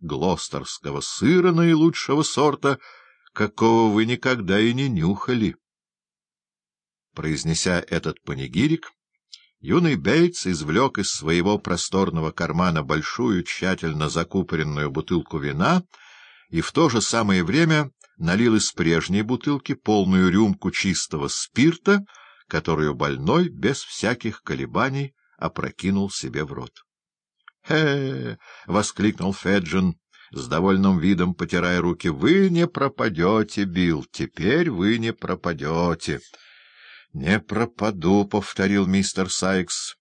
глостерского сыра наилучшего сорта, какого вы никогда и не нюхали. Произнеся этот панигирик, юный Бейтс извлек из своего просторного кармана большую, тщательно закупоренную бутылку вина и в то же самое время налил из прежней бутылки полную рюмку чистого спирта, которую больной без всяких колебаний опрокинул себе в рот. «Хе!» — воскликнул Феджин, с довольным видом потирая руки. «Вы не пропадете, Билл, теперь вы не пропадете». «Не пропаду», — повторил мистер Сайкс.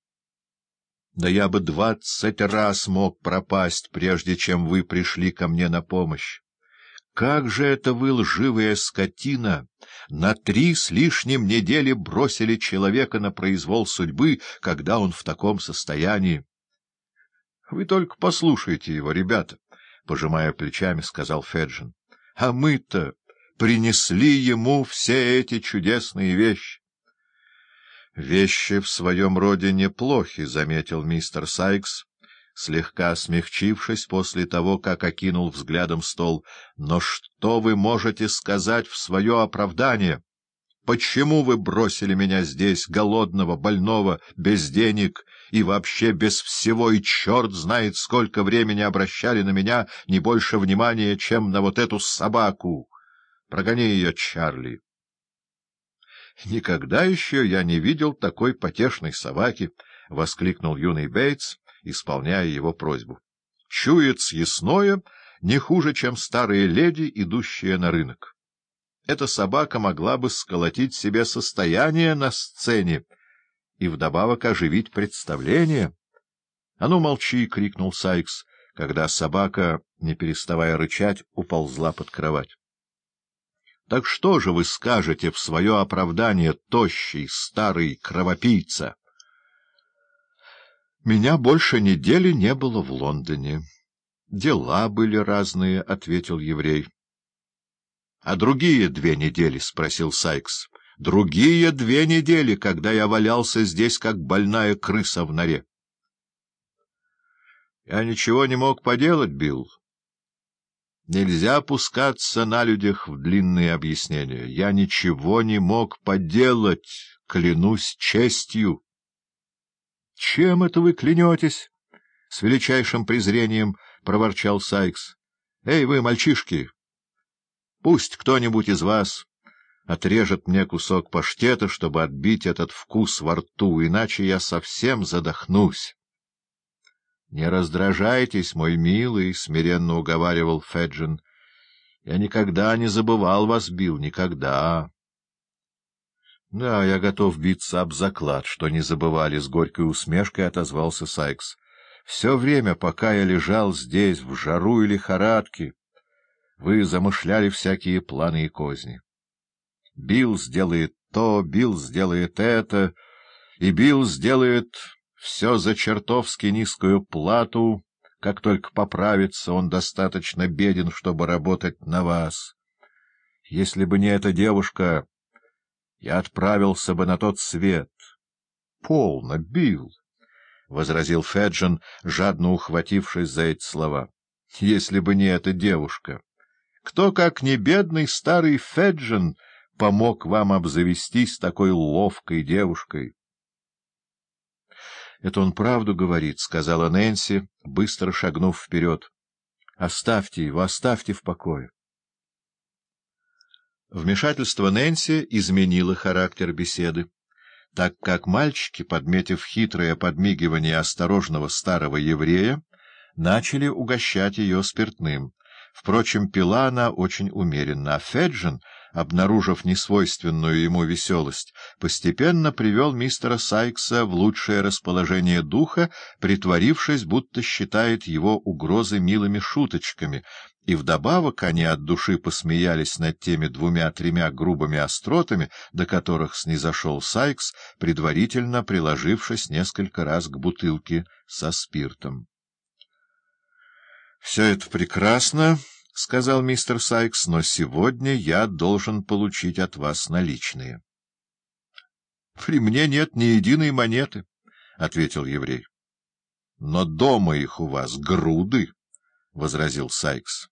«Да я бы двадцать раз мог пропасть, прежде чем вы пришли ко мне на помощь. Как же это вы, лживая скотина, на три с лишним недели бросили человека на произвол судьбы, когда он в таком состоянии? — Вы только послушайте его, ребята, — пожимая плечами, сказал Феджин. — А мы-то принесли ему все эти чудесные вещи. — Вещи в своем роде неплохи, — заметил мистер Сайкс, слегка смягчившись после того, как окинул взглядом стол. — Но что вы можете сказать в свое оправдание? Почему вы бросили меня здесь, голодного, больного, без денег и вообще без всего, и черт знает, сколько времени обращали на меня не больше внимания, чем на вот эту собаку? Прогони ее, Чарли. Никогда еще я не видел такой потешной собаки, — воскликнул юный Бейтс, исполняя его просьбу. Чует съестное не хуже, чем старые леди, идущие на рынок. Эта собака могла бы сколотить себе состояние на сцене и вдобавок оживить представление. — А ну, молчи! — крикнул Сайкс, когда собака, не переставая рычать, уползла под кровать. — Так что же вы скажете в свое оправдание, тощий старый кровопийца? — меня больше недели не было в Лондоне. — Дела были разные, — ответил еврей. — А другие две недели? — спросил Сайкс. — Другие две недели, когда я валялся здесь, как больная крыса в норе. — Я ничего не мог поделать, Билл. Нельзя опускаться на людях в длинные объяснения. Я ничего не мог поделать, клянусь честью. — Чем это вы клянетесь? — с величайшим презрением проворчал Сайкс. — Эй, вы, мальчишки! Пусть кто-нибудь из вас отрежет мне кусок паштета, чтобы отбить этот вкус во рту, иначе я совсем задохнусь. — Не раздражайтесь, мой милый, — смиренно уговаривал Феджин. — Я никогда не забывал вас, Билл, никогда. — Да, я готов биться об заклад, что не забывали, — с горькой усмешкой отозвался Сайкс. — Все время, пока я лежал здесь, в жару и лихорадке, вы замышляли всякие планы и козни. Билл сделает то, Билл сделает это, и Билл сделает все за чертовски низкую плату, как только поправится, он достаточно беден, чтобы работать на вас. Если бы не эта девушка я отправился бы на тот свет. — Полно, Билл, — возразил Феджин, жадно ухватившись за эти слова. — Если бы не эта девушка. Кто, как не бедный старый Феджин, помог вам обзавестись такой ловкой девушкой? — Это он правду говорит, — сказала Нэнси, быстро шагнув вперед. — Оставьте его, оставьте в покое. Вмешательство Нэнси изменило характер беседы, так как мальчики, подметив хитрое подмигивание осторожного старого еврея, начали угощать ее спиртным. Впрочем, пила она очень умеренно, а Феджин, обнаружив несвойственную ему веселость, постепенно привел мистера Сайкса в лучшее расположение духа, притворившись, будто считает его угрозы милыми шуточками, и вдобавок они от души посмеялись над теми двумя-тремя грубыми остротами, до которых снизошел Сайкс, предварительно приложившись несколько раз к бутылке со спиртом. — Все это прекрасно, — сказал мистер Сайкс, — но сегодня я должен получить от вас наличные. — При мне нет ни единой монеты, — ответил еврей. — Но дома их у вас груды. — возразил Сайкс.